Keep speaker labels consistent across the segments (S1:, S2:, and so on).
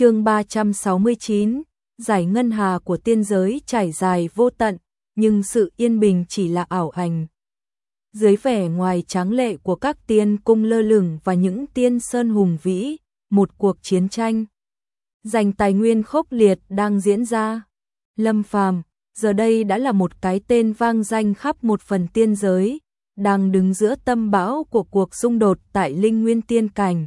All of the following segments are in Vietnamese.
S1: chương 369, giải ngân hà của tiên giới trải dài vô tận, nhưng sự yên bình chỉ là ảo ảnh. Dưới vẻ ngoài tráng lệ của các tiên cung lơ lửng và những tiên sơn hùng vĩ, một cuộc chiến tranh giành tài nguyên khốc liệt đang diễn ra. Lâm Phàm, giờ đây đã là một cái tên vang danh khắp một phần tiên giới, đang đứng giữa tâm bão của cuộc xung đột tại Linh Nguyên Tiên Cảnh.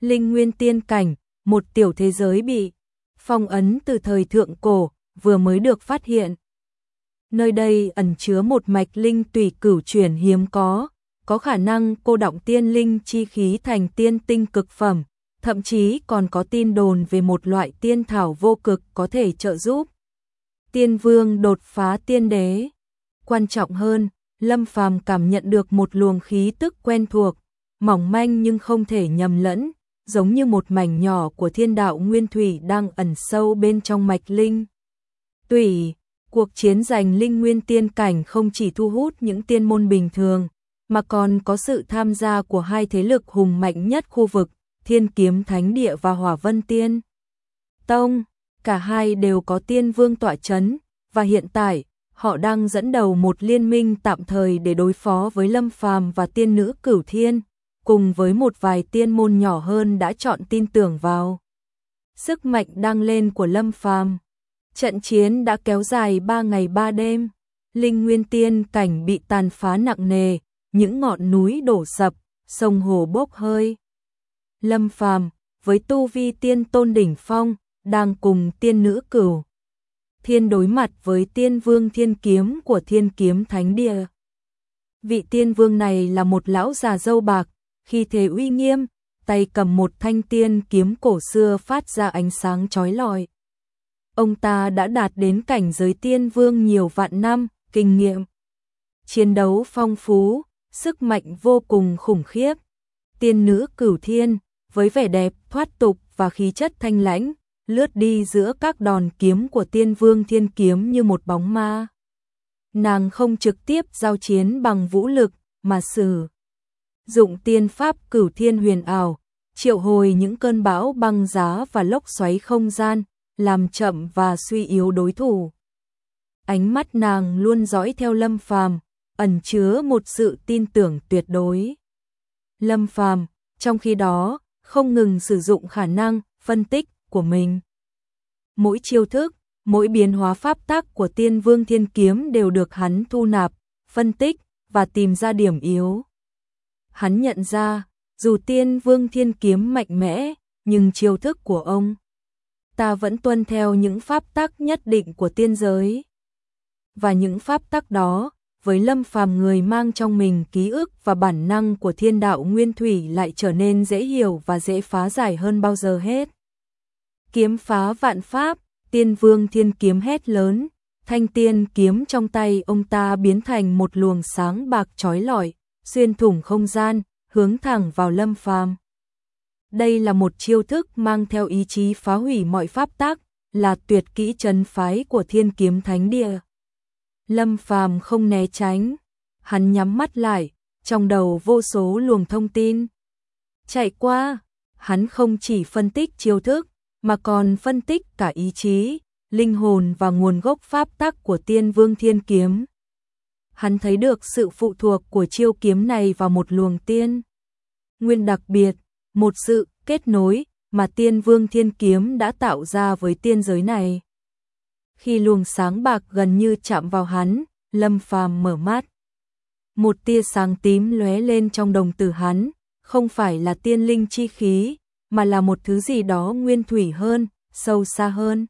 S1: Linh Nguyên Tiên Cảnh, một tiểu thế giới bị phong ấn từ thời thượng cổ, vừa mới được phát hiện. Nơi đây ẩn chứa một mạch linh tùy cửu chuyển hiếm có, có khả năng cô động tiên linh chi khí thành tiên tinh cực phẩm, thậm chí còn có tin đồn về một loại tiên thảo vô cực có thể trợ giúp. Tiên vương đột phá tiên đế. Quan trọng hơn, Lâm Phàm cảm nhận được một luồng khí tức quen thuộc, mỏng manh nhưng không thể nhầm lẫn, giống như một mảnh nhỏ của thiên đạo nguyên thủy đang ẩn sâu bên trong mạch linh. Tùy, cuộc chiến giành linh nguyên tiên cảnh không chỉ thu hút những tiên môn bình thường, mà còn có sự tham gia của hai thế lực hùng mạnh nhất khu vực, Thiên Kiếm Thánh Địa và Hỏa Vân Tiên. Tông, cả hai đều có tiên vương tọa chấn, và hiện tại, họ đang dẫn đầu một liên minh tạm thời để đối phó với Lâm Phàm và tiên nữ Cửu Thiên, cùng với một vài tiên môn nhỏ hơn đã chọn tin tưởng vào. Sức mạnh đang lên của Lâm Phàm. Trận chiến đã kéo dài 3 ngày 3 đêm. Linh Nguyên Tiên cảnh bị tàn phá nặng nề, những ngọn núi đổ sập, sông hồ bốc hơi. Lâm Phàm với tu vi tiên tôn đỉnh phong, đang cùng tiên nữ cửu. Thiên đối mặt với tiên vương thiên kiếm của thiên kiếm thánh địa. Vị tiên vương này là một lão già dâu bạc, khi thế uy nghiêm, tay cầm một thanh tiên kiếm cổ xưa phát ra ánh sáng chói lọi. Ông ta đã đạt đến cảnh giới tiên vương nhiều vạn năm, kinh nghiệm. Chiến đấu phong phú, sức mạnh vô cùng khủng khiếp. Tiên nữ cửu thiên, với vẻ đẹp, thoát tục và khí chất thanh lãnh, lướt đi giữa các đòn kiếm của tiên vương thiên kiếm như một bóng ma. Nàng không trực tiếp giao chiến bằng vũ lực, mà sử dụng tiên pháp cửu thiên huyền ảo, triệu hồi những cơn bão băng giá và lốc xoáy không gian, làm chậm và suy yếu đối thủ. Ánh mắt nàng luôn dõi theo Lâm Phàm, ẩn chứa một sự tin tưởng tuyệt đối. Lâm Phàm, trong khi đó, không ngừng sử dụng khả năng phân tích của mình. Mỗi chiêu thức, mỗi biến hóa pháp tắc của Tiên Vương Thiên Kiếm đều được hắn thu nạp, phân tích và tìm ra điểm yếu. Hắn nhận ra, dù Tiên Vương Thiên Kiếm mạnh mẽ, nhưng chiêu thức của ông ta vẫn tuân theo những pháp tắc nhất định của tiên giới. Và những pháp tắc đó với Lâm Phàm người mang trong mình ký ức và bản năng của thiên đạo nguyên thủy lại trở nên dễ hiểu và dễ phá giải hơn bao giờ hết. Kiếm phá vạn pháp, tiên vương thiên kiếm hét lớn, thanh tiên kiếm trong tay ông ta biến thành một luồng sáng bạc chói lọi, xuyên thủng không gian, hướng thẳng vào Lâm Phàm. Đây là một chiêu thức mang theo ý chí phá hủy mọi pháp tác, là tuyệt kỹ trấn phái của Thiên Kiếm Thánh Địa. Lâm Phàm không né tránh, hắn nhắm mắt lại, trong đầu vô số luồng thông tin. Chạy qua, hắn không chỉ phân tích chiêu thức, mà còn phân tích cả ý chí, linh hồn và nguồn gốc pháp tắc của tiên vương thiên kiếm. Hắn thấy được sự phụ thuộc của chiêu kiếm này vào một luồng tiên. Nguyên đặc biệt, một sự kết nối mà tiên vương thiên kiếm đã tạo ra với tiên giới này. Khi luồng sáng bạc gần như chạm vào hắn, Lâm Phàm mở mắt. Một tia sáng tím lóe lên trong đồng tử hắn, không phải là tiên linh chi khí, mà là một thứ gì đó nguyên thủy hơn, sâu xa hơn.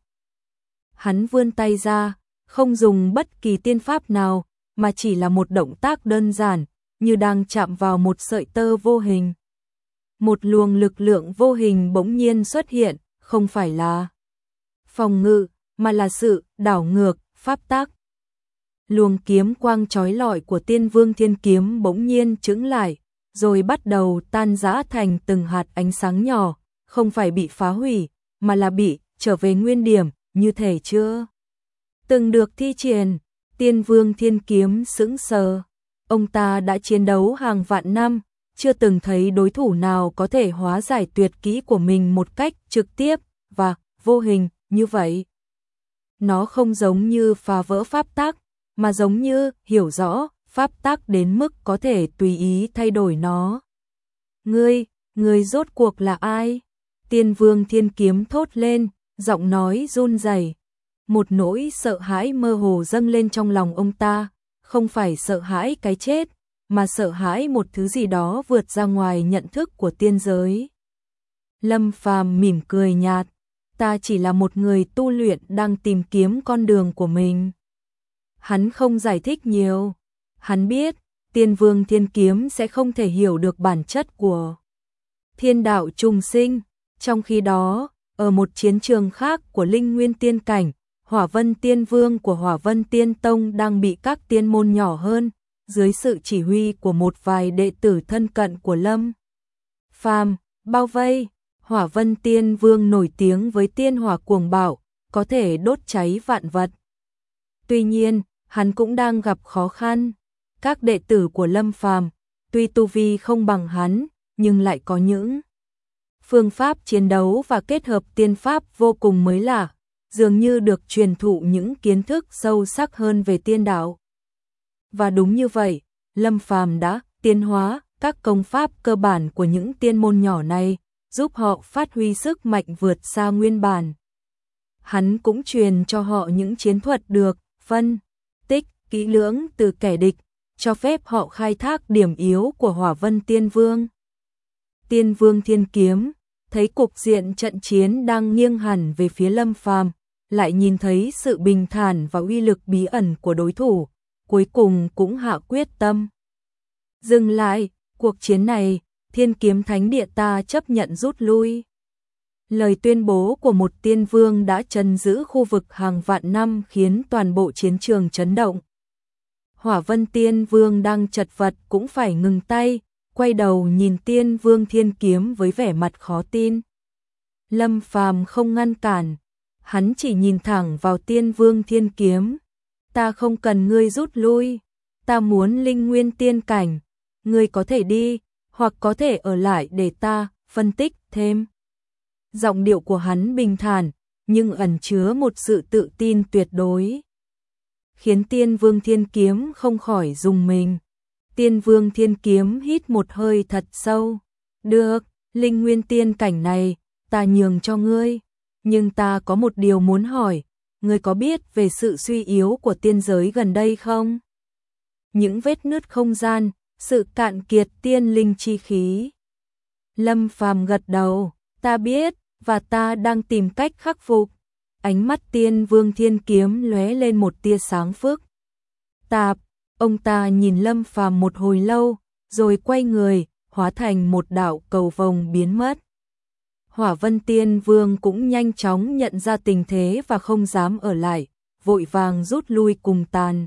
S1: Hắn vươn tay ra, không dùng bất kỳ tiên pháp nào, mà chỉ là một động tác đơn giản, như đang chạm vào một sợi tơ vô hình. Một luồng lực lượng vô hình bỗng nhiên xuất hiện, không phải là phòng ngự, mà là sự đảo ngược, pháp tác. Luồng kiếm quang chói lọi của tiên vương thiên kiếm bỗng nhiên trứng lại, rồi bắt đầu tan rã thành từng hạt ánh sáng nhỏ, không phải bị phá hủy, mà là bị trở về nguyên điểm, như thể chưa. Từng được thi triển, tiên vương thiên kiếm sững sờ. Ông ta đã chiến đấu hàng vạn năm, chưa từng thấy đối thủ nào có thể hóa giải tuyệt kỹ của mình một cách trực tiếp, và vô hình như vậy. Nó không giống như phá vỡ pháp tắc, mà giống như hiểu rõ pháp tắc đến mức có thể tùy ý thay đổi nó. Ngươi, ngươi rốt cuộc là ai? Tiên vương thiên kiếm thốt lên, giọng nói run rẩy. Một nỗi sợ hãi mơ hồ dâng lên trong lòng ông ta, không phải sợ hãi cái chết, mà sợ hãi một thứ gì đó vượt ra ngoài nhận thức của tiên giới. Lâm Phàm mỉm cười nhạt, ta chỉ là một người tu luyện đang tìm kiếm con đường của mình. Hắn không giải thích nhiều, hắn biết, tiên vương thiên kiếm sẽ không thể hiểu được bản chất của thiên đạo trùng sinh, trong khi đó, ở một chiến trường khác của linh nguyên tiên cảnh, hỏa vân tiên vương của hỏa vân tiên tông đang bị các tiên môn nhỏ hơn, dưới sự chỉ huy của một vài đệ tử thân cận của Lâm. Phàm, bao vây, hỏa vân tiên vương nổi tiếng với tiên hỏa cuồng bạo, có thể đốt cháy vạn vật. Tuy nhiên, hắn cũng đang gặp khó khăn. Các đệ tử của Lâm Phàm, tuy tu vi không bằng hắn, nhưng lại có những phương pháp chiến đấu và kết hợp tiên pháp vô cùng mới lạ, dường như được truyền thụ những kiến thức sâu sắc hơn về tiên đạo. Và đúng như vậy, Lâm Phàm đã tiến hóa các công pháp cơ bản của những tiên môn nhỏ này, giúp họ phát huy sức mạnh vượt xa nguyên bản. Hắn cũng truyền cho họ những chiến thuật được phân tích kỹ lưỡng từ kẻ địch, cho phép họ khai thác điểm yếu của Hỏa Vân Tiên Vương. Tiên Vương Thiên Kiếm thấy cục diện trận chiến đang nghiêng hẳn về phía Lâm Phàm, lại nhìn thấy sự bình thản và uy lực bí ẩn của đối thủ, cuối cùng cũng hạ quyết tâm. Dừng lại, cuộc chiến này, Thiên Kiếm Thánh Địa ta chấp nhận rút lui. Lời tuyên bố của một tiên vương đã trấn giữ khu vực hàng vạn năm khiến toàn bộ chiến trường chấn động. Hỏa Vân Tiên Vương đang chật vật cũng phải ngừng tay, quay đầu nhìn Tiên Vương Thiên Kiếm với vẻ mặt khó tin. Lâm Phàm không ngăn cản, hắn chỉ nhìn thẳng vào Tiên Vương Thiên Kiếm. Ta không cần ngươi rút lui, ta muốn linh nguyên tiên cảnh, ngươi có thể đi, hoặc có thể ở lại để ta phân tích thêm. Giọng điệu của hắn bình thản, nhưng ẩn chứa một sự tự tin tuyệt đối. Khiến tiên vương thiên kiếm không khỏi dùng mình. Tiên vương thiên kiếm hít một hơi thật sâu. Được, linh nguyên tiên cảnh này, ta nhường cho ngươi. Nhưng ta có một điều muốn hỏi, ngươi có biết về sự suy yếu của tiên giới gần đây không? Những vết nứt không gian, sự cạn kiệt tiên linh chi khí. Lâm Phàm gật đầu, ta biết, và ta đang tìm cách khắc phục. Ánh mắt tiên vương thiên kiếm lóe lên một tia sáng phước. Tạp, ông ta nhìn Lâm Phàm một hồi lâu, rồi quay người, hóa thành một đạo cầu vồng biến mất. Hỏa Vân Tiên Vương cũng nhanh chóng nhận ra tình thế và không dám ở lại, vội vàng rút lui cùng tàn.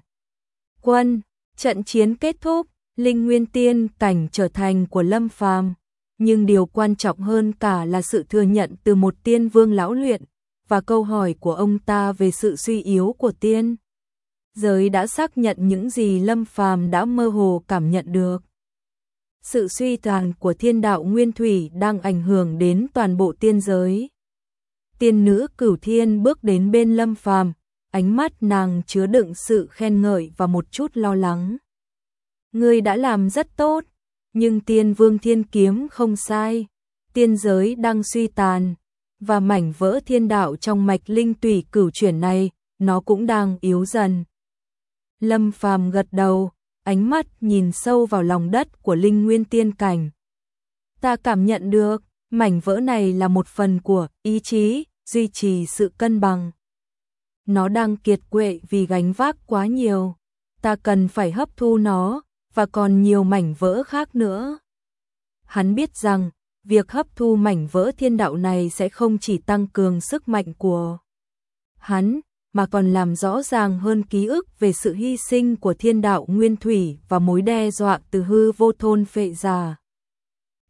S1: Quân, trận chiến kết thúc, Linh Nguyên Tiên cảnh trở thành của Lâm Phàm nhưng điều quan trọng hơn cả là sự thừa nhận từ một tiên vương lão luyện và câu hỏi của ông ta về sự suy yếu của tiên. Giới đã xác nhận những gì Lâm Phàm đã mơ hồ cảm nhận được. Sự suy tàn của thiên đạo nguyên thủy đang ảnh hưởng đến toàn bộ tiên giới. Tiên nữ Cửu Thiên bước đến bên Lâm Phàm, ánh mắt nàng chứa đựng sự khen ngợi và một chút lo lắng. Ngươi đã làm rất tốt, nhưng tiên vương thiên kiếm không sai, tiên giới đang suy tàn, và mảnh vỡ thiên đạo trong mạch linh tùy cửu chuyển này, nó cũng đang yếu dần. Lâm phàm gật đầu, ánh mắt nhìn sâu vào lòng đất của linh nguyên tiên cảnh. Ta cảm nhận được, mảnh vỡ này là một phần của ý chí, duy trì sự cân bằng. Nó đang kiệt quệ vì gánh vác quá nhiều. Ta cần phải hấp thu nó, và còn nhiều mảnh vỡ khác nữa. Hắn biết rằng, việc hấp thu mảnh vỡ thiên đạo này sẽ không chỉ tăng cường sức mạnh của hắn, mà còn làm rõ ràng hơn ký ức về sự hy sinh của thiên đạo nguyên thủy và mối đe dọa từ hư vô thôn phệ già.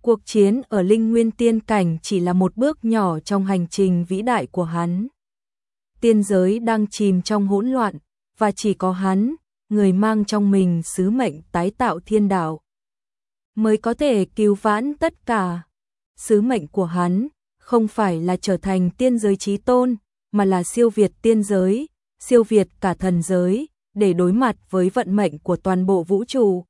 S1: Cuộc chiến ở linh nguyên tiên cảnh chỉ là một bước nhỏ trong hành trình vĩ đại của hắn. Tiên giới đang chìm trong hỗn loạn, và chỉ có hắn, người mang trong mình sứ mệnh tái tạo thiên đạo, mới có thể cứu vãn tất cả. Sứ mệnh của hắn không phải là trở thành tiên giới trí tôn, mà là siêu việt tiên giới, siêu việt cả thần giới, để đối mặt với vận mệnh của toàn bộ vũ trụ,